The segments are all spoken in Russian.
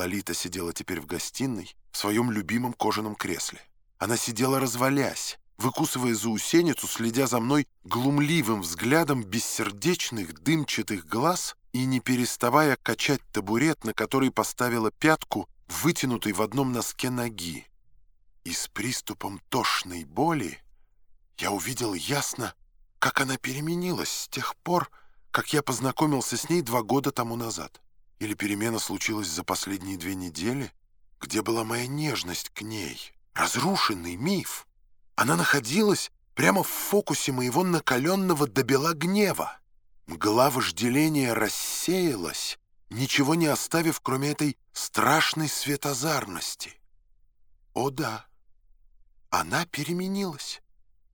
Лолита сидела теперь в гостиной, в своем любимом кожаном кресле. Она сидела развалясь, выкусывая заусеницу, следя за мной глумливым взглядом бессердечных дымчатых глаз и не переставая качать табурет, на который поставила пятку, вытянутой в одном носке ноги. И с приступом тошной боли я увидел ясно, как она переменилась с тех пор, как я познакомился с ней два года тому назад. Или перемена случилась за последние две недели? Где была моя нежность к ней? Разрушенный миф. Она находилась прямо в фокусе моего накаленного до бела гнева. Мгла вожделения рассеялась, ничего не оставив, кроме этой страшной светозарности. О да, она переменилась.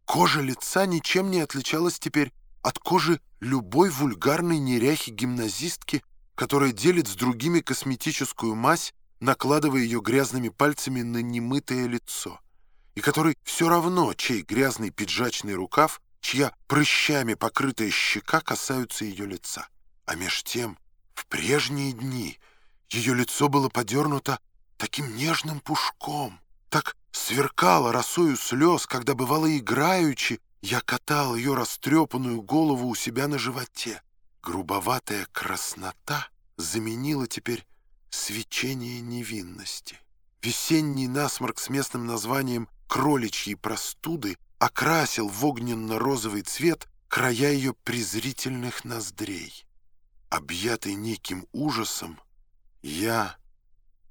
Кожа лица ничем не отличалась теперь от кожи любой вульгарной неряхи-гимназистки, которая делит с другими косметическую мазь, накладывая ее грязными пальцами на немытое лицо, и которой все равно, чей грязный пиджачный рукав, чья прыщами покрытая щека касаются ее лица. А меж тем, в прежние дни ее лицо было подернуто таким нежным пушком, так сверкало росою слез, когда бывало играючи, я катал ее растрепанную голову у себя на животе. Грубоватая краснота заменила теперь свечение невинности. Весенний насморк с местным названием «кроличьей простуды» окрасил в огненно-розовый цвет края ее презрительных ноздрей. Объятый неким ужасом, я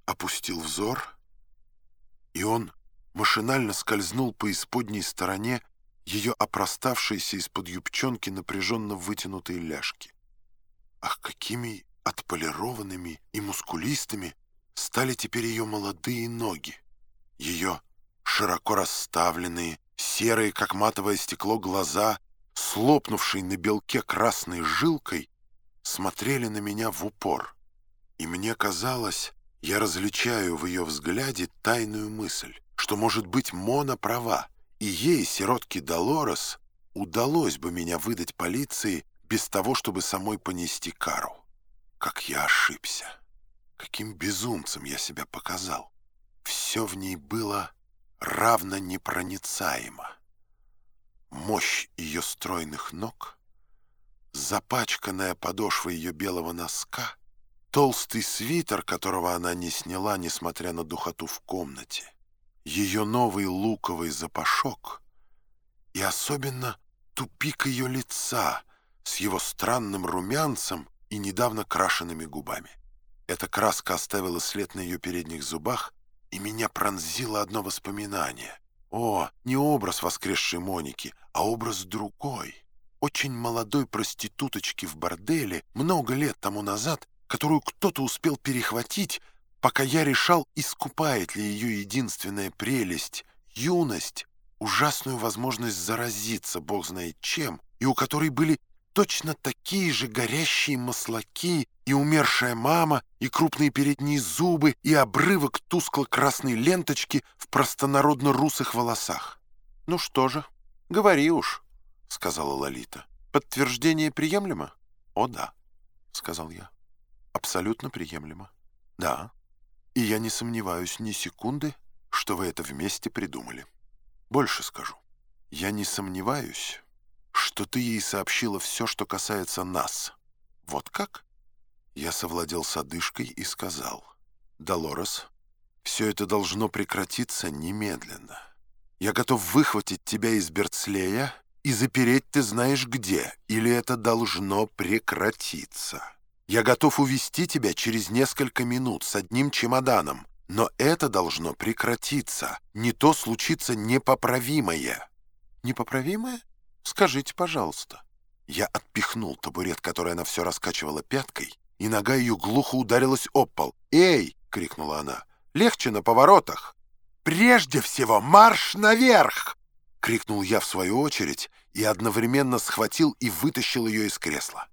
опустил взор, и он машинально скользнул по исподней стороне ее опроставшиеся из-под юбчонки напряженно вытянутые ляжки. Ах, какими отполированными и мускулистыми стали теперь ее молодые ноги. Ее широко расставленные, серые, как матовое стекло, глаза, слопнувшие на белке красной жилкой, смотрели на меня в упор. И мне казалось, я различаю в ее взгляде тайную мысль, что, может быть, Мона права, и ей, сиротке Долорес, удалось бы меня выдать полиции без того, чтобы самой понести кару. Как я ошибся! Каким безумцем я себя показал! Все в ней было равно непроницаемо. Мощь ее стройных ног, запачканная подошва ее белого носка, толстый свитер, которого она не сняла, несмотря на духоту в комнате, ее новый луковый запашок и особенно тупик ее лица с его странным румянцем и недавно крашенными губами. Эта краска оставила след на ее передних зубах, и меня пронзило одно воспоминание. О, не образ воскресшей Моники, а образ другой, очень молодой проституточки в борделе много лет тому назад, которую кто-то успел перехватить, пока я решал, искупает ли ее единственная прелесть, юность, ужасную возможность заразиться, бог знает чем, и у которой были точно такие же горящие маслаки, и умершая мама, и крупные передние зубы, и обрывок тускло-красной ленточки в простонародно-русых волосах. «Ну что же, говори уж», — сказала Лолита. «Подтверждение приемлемо?» «О, да», — сказал я. «Абсолютно приемлемо. Да. И я не сомневаюсь ни секунды, что вы это вместе придумали. Больше скажу. Я не сомневаюсь, что ты ей сообщила все, что касается нас. Вот как? Я совладел с одышкой и сказал. Долорес, все это должно прекратиться немедленно. Я готов выхватить тебя из Берцлея и запереть ты знаешь где, или это должно прекратиться. Я готов увести тебя через несколько минут с одним чемоданом, но это должно прекратиться, не то случится непоправимое. Непоправимое? Скажите, пожалуйста». Я отпихнул табурет, который она все раскачивала пяткой, и нога ее глухо ударилась об пол. «Эй!» — крикнула она. «Легче на поворотах!» «Прежде всего марш наверх!» — крикнул я в свою очередь и одновременно схватил и вытащил ее из кресла.